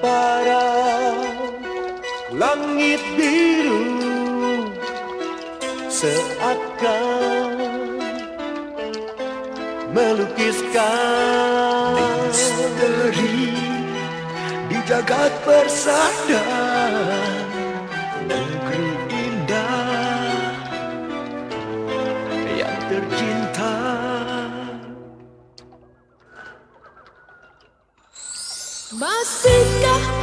pada langit biru seakan melukiskan. Misteri di jagat persada Masihkah